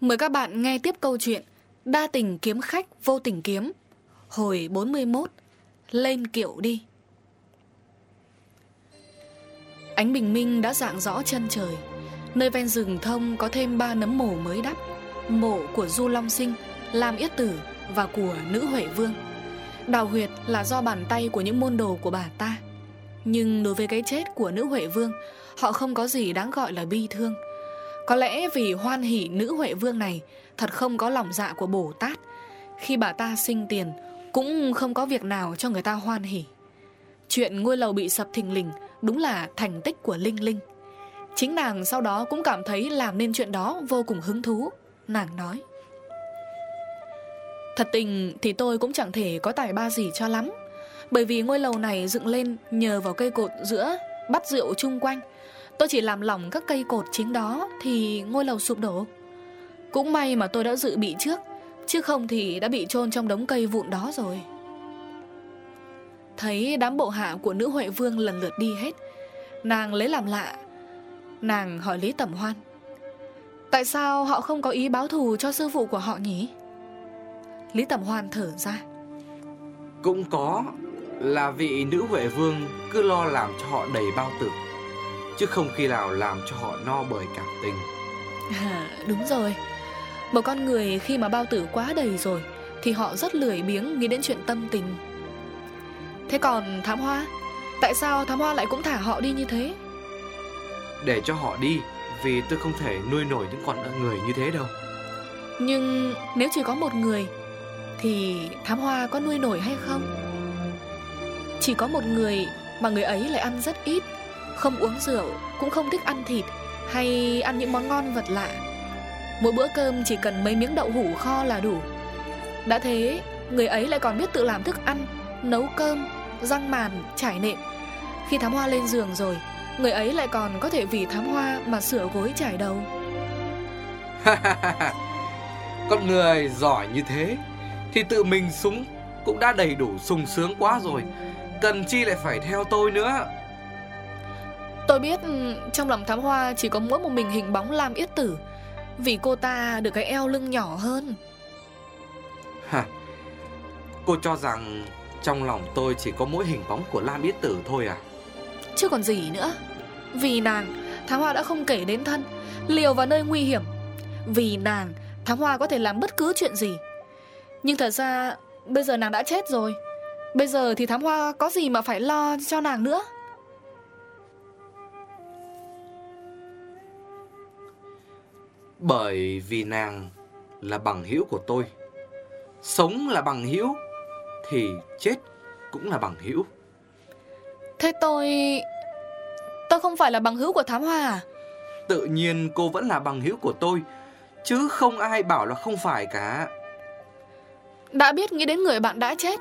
Mời các bạn nghe tiếp câu chuyện Đa tình kiếm khách, vô tình kiếm, Hồi 41 Lên kiệu đi. Ánh bình minh đã dạng rõ chân trời. Nơi ven rừng thông có thêm ba nấm mồ mới đắp. Mộ của Du Long Sinh, Lam Yết Tử Và của Nữ Huệ Vương. Đào huyệt là do bàn tay của những môn đồ của bà ta. Nhưng đối với cái chết của Nữ Huệ Vương, Họ không có gì đáng gọi là bi thương. Có lẽ vì hoan hỷ Nữ Huệ Vương này, Thật không có lòng dạ của Bồ Tát. Khi bà ta sinh tiền, Cũng không có việc nào cho người ta hoan hỷ. Chuyện ngôi lầu bị sập thình lình Đúng là thành tích của Linh Linh. Chính nàng sau đó cũng cảm thấy làm nên chuyện đó vô cùng hứng thú, Nàng nói. Thật tình thì tôi cũng chẳng thể có tài ba gì cho lắm, Bởi vì ngôi lầu này dựng lên nhờ vào cây cột giữa, bắt rượu chung quanh Tôi chỉ làm lỏng các cây cột chính đó thì ngôi lầu sụp đổ. Cũng may mà tôi đã dự bị trước, Chứ không thì đã bị chôn trong đống cây vụn đó rồi. Thấy đám bộ hạ của nữ Huệ Vương lần lượt đi hết, Nàng lấy làm lạ. Nàng hỏi Lý Tẩm Hoan, Tại sao họ không có ý báo thù cho sư phụ của họ nhỉ? Lý Tẩm Hoan thở ra, Cũng có, Là vị nữ Huệ Vương cứ lo làm cho họ đầy bao tử. Chứ không khi nào làm cho họ no bởi cảm tình. À, Đúng rồi. Một con người khi mà bao tử quá đầy rồi Thì họ rất lười biếng nghĩ đến chuyện tâm tình. Thế còn thám hoa? Tại sao thám hoa lại cũng thả họ đi như thế? Để cho họ đi Vì tôi không thể nuôi nổi những con người như thế đâu. Nhưng nếu chỉ có một người Thì thám hoa có nuôi nổi hay không? Chỉ có một người Mà người ấy lại ăn rất ít không uống rượu Cũng không thích ăn thịt Hay ăn những món ngon vật lạ. Mỗi bữa cơm chỉ cần mấy miếng đậu hủ kho là đủ. Đã thế Người ấy lại còn biết tự làm thức ăn Nấu cơm răng màn, trải nệm. Khi thám hoa lên giường rồi Người ấy lại còn có thể vì thám hoa mà sửa gối trải đầu. Con người giỏi như thế Thì tự mình súng cũng đã đầy đủ sung sướng quá rồi. Cần chi lại phải theo tôi nữa? Tôi biết ừ, trong lòng thám hoa chỉ có mỗi một mình hình bóng Lam Yết Tử. Vì cô ta được cái eo lưng nhỏ hơn. Hả? Cô cho rằng trong lòng tôi chỉ có mỗi hình bóng của Lam Yết Tử thôi à? Chứ còn gì nữa. Vì nàng Thám Hoa đã không kể đến thân. Liều vào nơi nguy hiểm. Vì nàng Thám Hoa có thể làm bất cứ chuyện gì. Nhưng thật ra Bây giờ nàng đã chết rồi. Bây giờ thì Thám Hoa có gì mà phải lo cho nàng nữa Bởi vì nàng là bằng hữu của tôi Sống là bằng hữu thì chết cũng là bằng hữu. Thế tôi... Tôi không phải là bằng hữu của Thám Hoa à? Tự nhiên cô vẫn là bằng hữu của tôi, chứ không ai bảo là không phải cả. Đã biết nghĩ đến người bạn đã chết,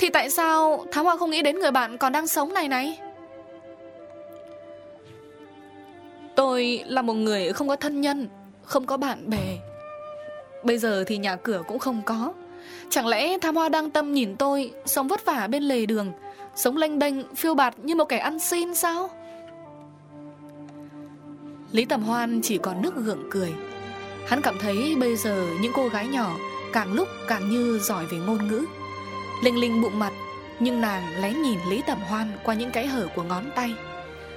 thì tại sao Thám Hoa không nghĩ đến người bạn còn đang sống này này? Tôi là một người không có thân nhân, không có bạn bè. Bây giờ thì nhà cửa cũng không có. Chẳng lẽ tham hoa đang tâm nhìn tôi, Sống vất vả bên lề đường, Sống lênh đênh, phiêu bạt như một kẻ ăn xin sao? Lý Tầm Hoan chỉ còn nước gượng cười. Hắn cảm thấy bây giờ những cô gái nhỏ Càng lúc càng như giỏi về ngôn ngữ. Linh Linh bụng mặt, Nhưng nàng lén nhìn Lý Tầm Hoan Qua những cái hở của ngón tay.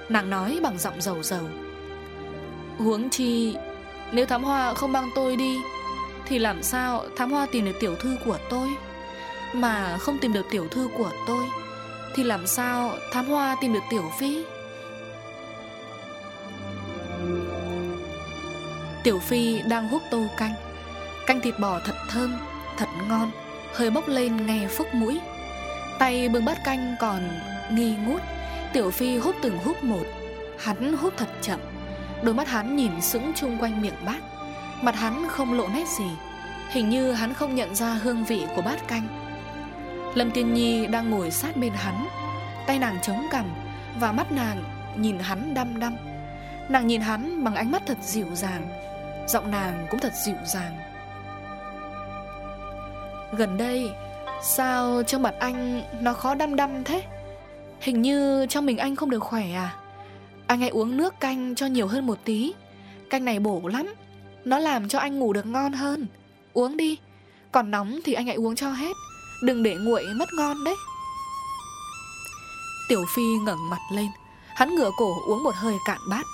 Nàng nói bằng giọng dầu dầu. Huống chi nếu thám hoa không mang tôi đi, thì làm sao thám hoa tìm được tiểu thư của tôi? Mà không tìm được tiểu thư của tôi, Thì làm sao thám hoa tìm được tiểu phi? Tiểu phi đang hút tô canh. Canh thịt bò thật thơm, Thật ngon, Hơi bốc lên nghe phức mũi. Tay bưng bát canh còn nghi ngút, Tiểu phi hút từng hút một, Hắn hút thật chậm. Đôi mắt hắn nhìn sững chung quanh miệng bát. Mặt hắn không lộ nét gì. Hình như hắn không nhận ra hương vị của bát canh. Lâm Tiên Nhi đang ngồi sát bên hắn. Tay nàng chống cằm Và mắt nàng nhìn hắn đăm đăm. Nàng nhìn hắn bằng ánh mắt thật dịu dàng. Giọng nàng cũng thật dịu dàng. Gần đây, Sao trong mặt anh Nó khó đăm đăm thế? Hình như trong mình anh không được khỏe à? Anh hãy uống nước canh cho nhiều hơn một tí. Canh này bổ lắm. Nó làm cho anh ngủ được ngon hơn. Uống đi. Còn nóng thì anh hãy uống cho hết. Đừng để nguội mất ngon đấy. Tiểu Phi ngẩng mặt lên. Hắn ngửa cổ uống một hơi cạn bát.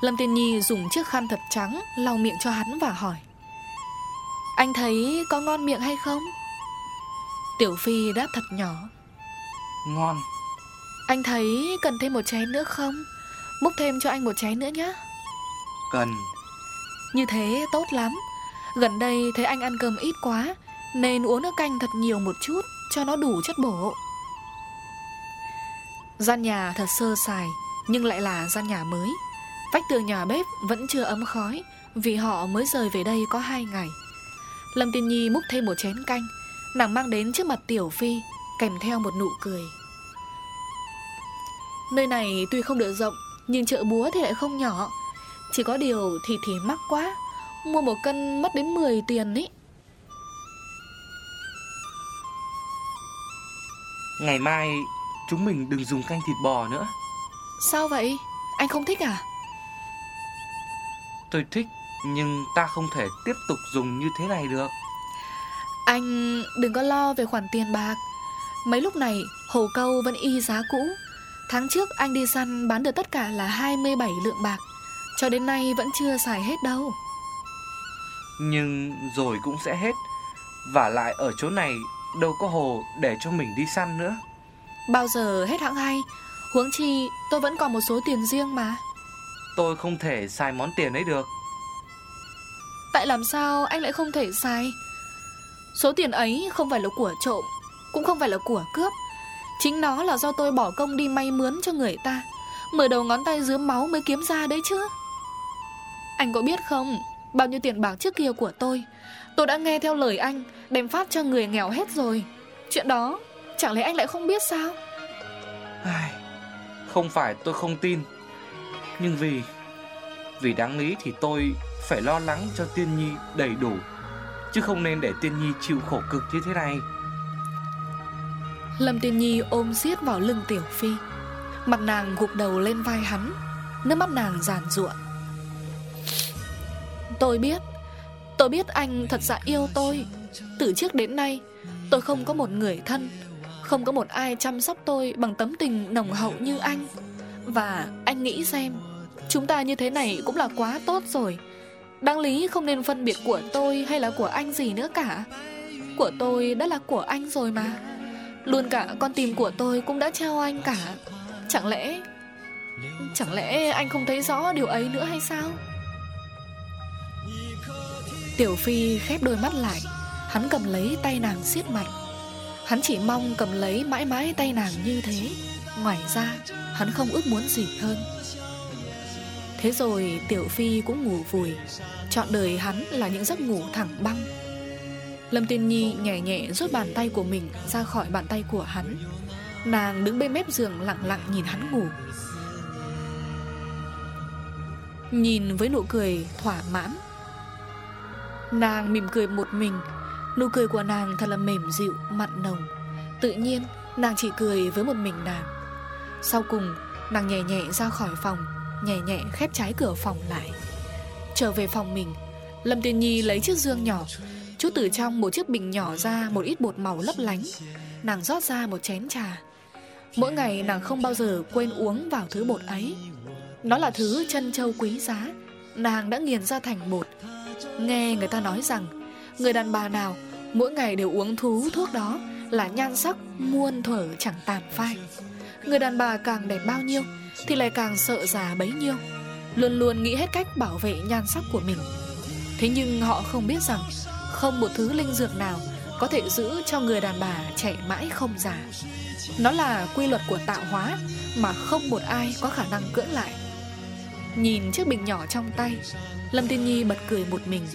Lâm Tiên Nhi dùng chiếc khăn thật trắng lau miệng cho hắn và hỏi. Anh thấy có ngon miệng hay không? Tiểu Phi đáp thật nhỏ. Ngon. Anh thấy cần thêm một chén nữa không? Múc thêm cho anh một chén nữa nhé Cần. Như thế tốt lắm. Gần đây thấy anh ăn cơm ít quá Nên uống nước canh thật nhiều một chút Cho nó đủ chất bổ. Gian nhà thật sơ sài Nhưng lại là gian nhà mới. Vách tường nhà bếp vẫn chưa ấm khói Vì họ mới rời về đây có hai ngày. Lâm Tiên Nhi múc thêm một chén canh Nàng mang đến trước mặt Tiểu Phi Kèm theo một nụ cười. Nơi này tuy không được rộng Nhưng chợ búa thì lại không nhỏ. Chỉ có điều thì thì mắc quá. Mua một cân mất đến 10 tiền ấy. Ngày mai chúng mình đừng dùng canh thịt bò nữa. Sao vậy? Anh không thích à? Tôi thích nhưng ta không thể tiếp tục dùng như thế này được. Anh đừng có lo về khoản tiền bạc. Mấy lúc này hồ câu vẫn y giá cũ Tháng trước anh đi săn bán được tất cả là 27 lượng bạc. Cho đến nay vẫn chưa xài hết đâu. Nhưng rồi cũng sẽ hết. Và lại ở chỗ này đâu có hồ để cho mình đi săn nữa. Bao giờ hết hãng hay. Huống chi tôi vẫn còn một số tiền riêng mà. Tôi không thể xài món tiền ấy được. Tại làm sao anh lại không thể xài? Số tiền ấy không phải là của trộm Cũng không phải là của cướp Chính nó là do tôi bỏ công đi may mướn cho người ta. Mở đầu ngón tay dứa máu mới kiếm ra đấy chứ. Anh có biết không Bao nhiêu tiền bạc trước kia của tôi Tôi đã nghe theo lời anh Đem phát cho người nghèo hết rồi. Chuyện đó chẳng lẽ anh lại không biết sao? Ai, Không phải tôi không tin. Nhưng vì Vì đáng lý thì tôi phải lo lắng cho Tiên Nhi đầy đủ Chứ không nên để Tiên Nhi chịu khổ cực như thế này. Lâm Tiên Nhi ôm siết vào lưng Tiểu Phi. Mặt nàng gục đầu lên vai hắn, Nước mắt nàng giàn ruộng Tôi biết Tôi biết anh thật sự yêu tôi. Từ trước đến nay, Tôi không có một người thân, Không có một ai chăm sóc tôi Bằng tấm tình nồng hậu như anh. Và anh nghĩ xem, Chúng ta như thế này cũng là quá tốt rồi. Đáng lý không nên phân biệt của tôi Hay là của anh gì nữa cả. Của tôi đã là của anh rồi mà. Luôn cả con tim của tôi cũng đã trao anh cả. Chẳng lẽ Chẳng lẽ anh không thấy rõ điều ấy nữa hay sao? Tiểu Phi khép đôi mắt lại. Hắn cầm lấy tay nàng siết mạnh Hắn chỉ mong cầm lấy mãi mãi tay nàng như thế. Ngoài ra, hắn không ước muốn gì hơn. Thế rồi Tiểu Phi cũng ngủ vùi. Chọn đời hắn là những giấc ngủ thẳng băng. Lâm Tiên Nhi nhẹ nhẹ rút bàn tay của mình ra khỏi bàn tay của hắn. Nàng đứng bên mép giường lặng lặng nhìn hắn ngủ. Nhìn với nụ cười thỏa mãn. Nàng mỉm cười một mình. Nụ cười của nàng thật là mềm dịu, mặn nồng. Tự nhiên nàng chỉ cười với một mình nàng. Sau cùng nàng nhẹ nhẹ ra khỏi phòng Nhẹ nhẹ khép trái cửa phòng lại. Trở về phòng mình Lâm Tiên Nhi lấy chiếc dương nhỏ Chút từ trong một chiếc bình nhỏ ra Một ít bột màu lấp lánh. Nàng rót ra một chén trà. Mỗi ngày nàng không bao giờ quên uống vào thứ bột ấy. Nó là thứ chân châu quý giá. Nàng đã nghiền ra thành bột. Nghe người ta nói rằng, Người đàn bà nào mỗi ngày đều uống thú thuốc đó Là nhan sắc muôn thuở chẳng tàn phai. Người đàn bà càng đẹp bao nhiêu Thì lại càng sợ già bấy nhiêu. Luôn luôn nghĩ hết cách bảo vệ nhan sắc của mình. Thế nhưng họ không biết rằng không một thứ linh dược nào Có thể giữ cho người đàn bà trẻ mãi không già. Nó là quy luật của tạo hóa Mà không một ai có khả năng cưỡng lại. Nhìn chiếc bình nhỏ trong tay, Lâm Tiên Nhi bật cười một mình.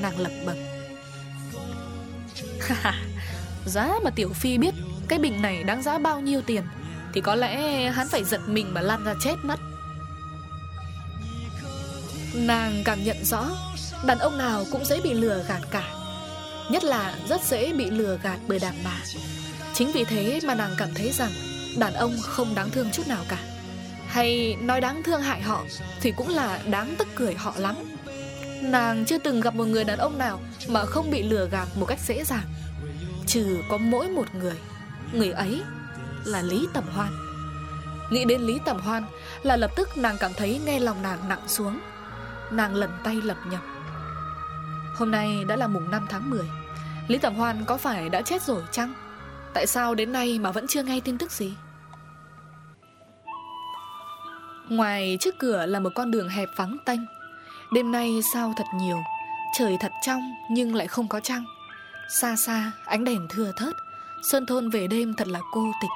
Nàng lẩm bẩm. Giá mà Tiểu Phi biết Cái bình này đáng giá bao nhiêu tiền Thì có lẽ hắn phải giật mình mà lăn ra chết mất. Nàng cảm nhận rõ, Đàn ông nào cũng dễ bị lừa gạt cả. Nhất là rất dễ bị lừa gạt bởi đàn bà. Chính vì thế mà nàng cảm thấy rằng Đàn ông không đáng thương chút nào cả. Hay nói đáng thương hại họ Thì cũng là đáng tức cười họ lắm. Nàng chưa từng gặp một người đàn ông nào Mà không bị lừa gạt một cách dễ dàng. Trừ có mỗi một người. Người ấy là Lý tẩm Hoan. Nghĩ đến Lý tẩm Hoan Là lập tức nàng cảm thấy nghe lòng nàng nặng xuống. Nàng lần tay lập nhập. Hôm nay đã là mùng 5 tháng 10 Lý Tầm Hoan có phải đã chết rồi chăng? Tại sao đến nay mà vẫn chưa nghe tin tức gì? Ngoài trước cửa là một con đường hẹp vắng tanh. Đêm nay sao thật nhiều, Trời thật trong nhưng lại không có trăng. Xa xa, ánh đèn thưa thớt, Sơn thôn về đêm thật là cô tịch.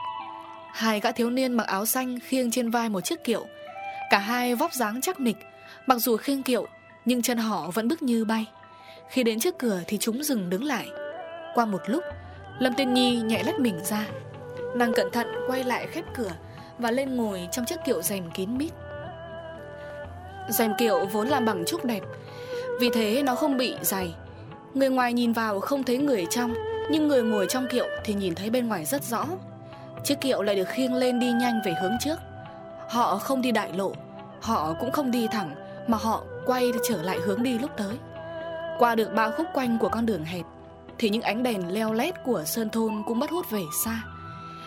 Hai gã thiếu niên mặc áo xanh khiêng trên vai một chiếc kiệu. Cả hai vóc dáng chắc nịch Mặc dù khiêng kiệu, Nhưng chân họ vẫn bước như bay. Khi đến trước cửa thì chúng dừng đứng lại. Qua một lúc, Lâm Tiên Nhi nhẹ lách mình ra. Nàng cẩn thận quay lại khép cửa Và lên ngồi trong chiếc kiệu rèm kín mít. Rèm kiệu vốn làm bằng trúc đẹp, Vì thế nó không bị dày. Người ngoài nhìn vào không thấy người trong, Nhưng người ngồi trong kiệu thì nhìn thấy bên ngoài rất rõ. Chiếc kiệu lại được khiêng lên đi nhanh về hướng trước. Họ không đi đại lộ, Họ cũng không đi thẳng. Mà họ quay trở lại hướng đi lúc tới. Qua được ba khúc quanh của con đường hẹp, Thì những ánh đèn leo lét của Sơn Thôn cũng bắt hút về xa.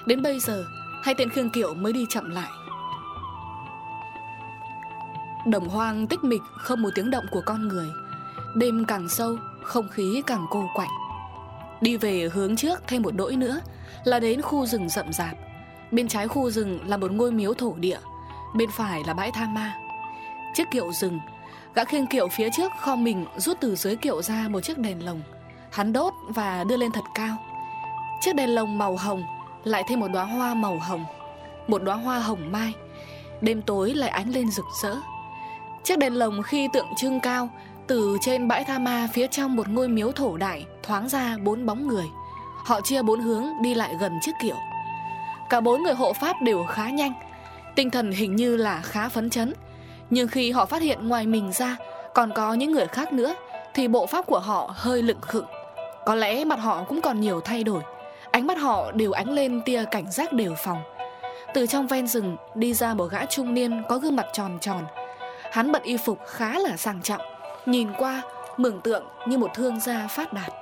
Đến bây giờ, Hai tên khương kiệu mới đi chậm lại. Đồng hoang tích mịch không một tiếng động của con người. Đêm càng sâu, Không khí càng cô quạnh. Đi về hướng trước thêm một đỗi nữa Là đến khu rừng rậm rạp. Bên trái khu rừng là một ngôi miếu thổ địa, Bên phải là bãi tha ma. Chiếc kiệu dừng Gã khiêng kiệu phía trước kho mình, Rút từ dưới kiệu ra một chiếc đèn lồng. Hắn đốt và đưa lên thật cao. Chiếc đèn lồng màu hồng, Lại thêm một đóa hoa màu hồng. Một đóa hoa hồng mai. Đêm tối lại ánh lên rực rỡ. Chiếc đèn lồng khi tượng trưng cao, Từ trên bãi tha ma phía trong một ngôi miếu thổ đại, Thoáng ra bốn bóng người. Họ chia bốn hướng đi lại gần chiếc kiệu. Cả bốn người hộ pháp đều khá nhanh. Tinh thần hình như là khá phấn chấn. Nhưng khi họ phát hiện ngoài mình ra, Còn có những người khác nữa, Thì bộ pháp của họ hơi lựng khựng. Có lẽ mặt họ cũng còn nhiều thay đổi. Ánh mắt họ đều ánh lên tia cảnh giác đều phòng. Từ trong ven rừng, đi ra một gã trung niên có gương mặt tròn tròn. Hắn bật y phục khá là sang trọng, Nhìn qua mường tượng như một thương gia phát đạt.